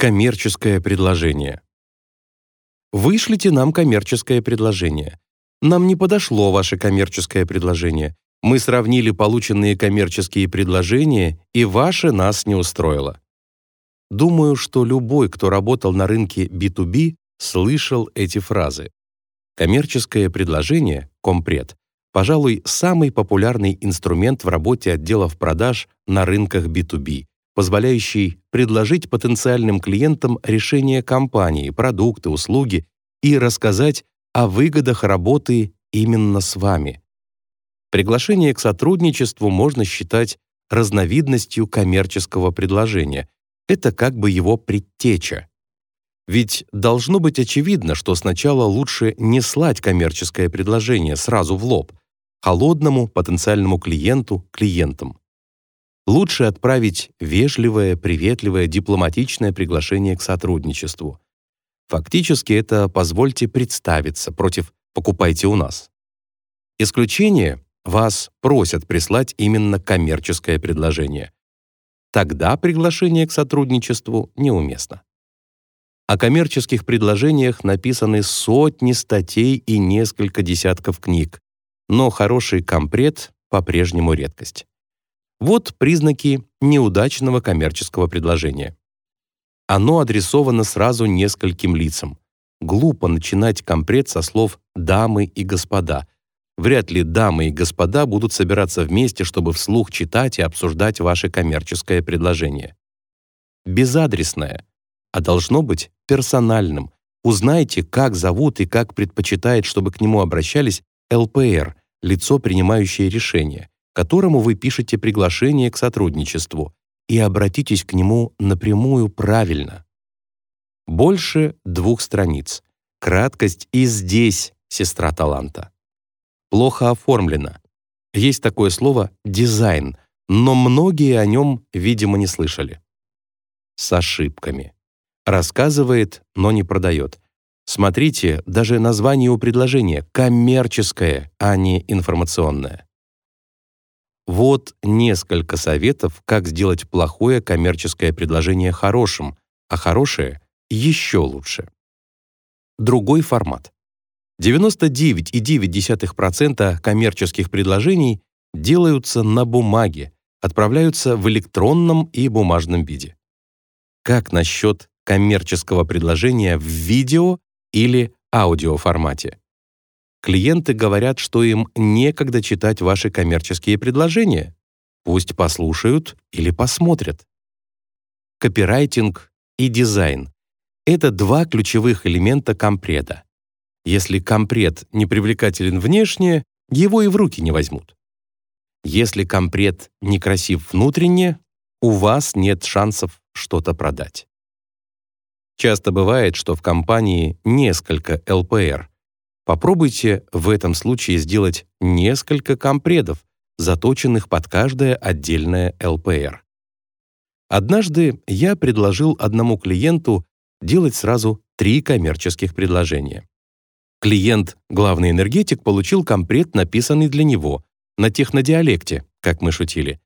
Коммерческое предложение. Вышлите нам коммерческое предложение. Нам не подошло ваше коммерческое предложение. Мы сравнили полученные коммерческие предложения, и ваше нас не устроило. Думаю, что любой, кто работал на рынке B2B, слышал эти фразы. Коммерческое предложение, компред, пожалуй, самый популярный инструмент в работе отделов продаж на рынках B2B, позволяющий предложить потенциальным клиентам решение компании, продукты, услуги и рассказать о выгодах работы именно с вами. Приглашение к сотрудничеству можно считать разновидностью коммерческого предложения. Это как бы его предтеча. Ведь должно быть очевидно, что сначала лучше не слать коммерческое предложение сразу в лоб, холодному потенциальному клиенту, клиентам. Лучше отправить вежливое, приветливое, дипломатичное приглашение к сотрудничеству. Фактически это «позвольте представиться» против «покупайте у нас». Исключение — вас просят прислать именно коммерческое предложение. Тогда приглашение к сотрудничеству неуместно. О коммерческих предложениях написаны сотни статей и несколько десятков книг, но хороший компред по-прежнему редкость. Вот признаки неудачного коммерческого предложения. Оно адресовано сразу нескольким лицам. Глупо начинать компред со слов «дамы и господа». Вряд ли дамы и господа будут собираться вместе, чтобы вслух читать и обсуждать ваше коммерческое предложение. Безадресное, а должно быть персональным. Узнайте, как зовут и как предпочитает, чтобы к нему обращались ЛПР, лицо, принимающее решение, которому вы пишете приглашение к сотрудничеству, и обратитесь к нему напрямую правильно. Больше двух страниц. Краткость и здесь сестра таланта. Плохо оформлено. Есть такое слово «дизайн», но многие о нем, видимо, не слышали. С ошибками. Рассказывает, но не продает. Смотрите, даже название у предложения коммерческое, а не информационное. Вот несколько советов, как сделать плохое коммерческое предложение хорошим, а хорошее — еще лучше. Другой формат. 99,9% коммерческих предложений делаются на бумаге, отправляются в электронном и бумажном виде. Как насчет коммерческого предложения в видео или аудиоформате. Клиенты говорят, что им некогда читать ваши коммерческие предложения. Пусть послушают или посмотрят. Копирайтинг и дизайн — это два ключевых элемента компреда. Если компред не привлекателен внешне, его и в руки не возьмут. Если компред некрасив внутренне, у вас нет шансов что-то продать. Часто бывает, что в компании несколько ЛПР. Попробуйте в этом случае сделать несколько компредов, заточенных под каждое отдельное ЛПР. Однажды я предложил одному клиенту делать сразу три коммерческих предложения. Клиент, главный энергетик, получил компред, написанный для него, на технодиалекте, как мы шутили,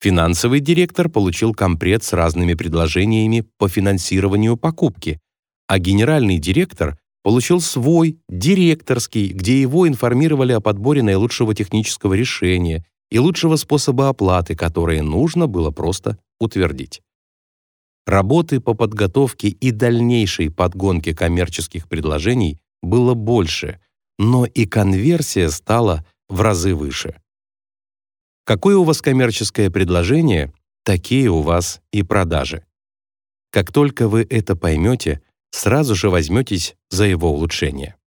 Финансовый директор получил компред с разными предложениями по финансированию покупки, а генеральный директор получил свой, директорский, где его информировали о подборе наилучшего технического решения и лучшего способа оплаты, которые нужно было просто утвердить. Работы по подготовке и дальнейшей подгонке коммерческих предложений было больше, но и конверсия стала в разы выше. Какое у вас коммерческое предложение, такие у вас и продажи. Как только вы это поймете, сразу же возьметесь за его улучшение.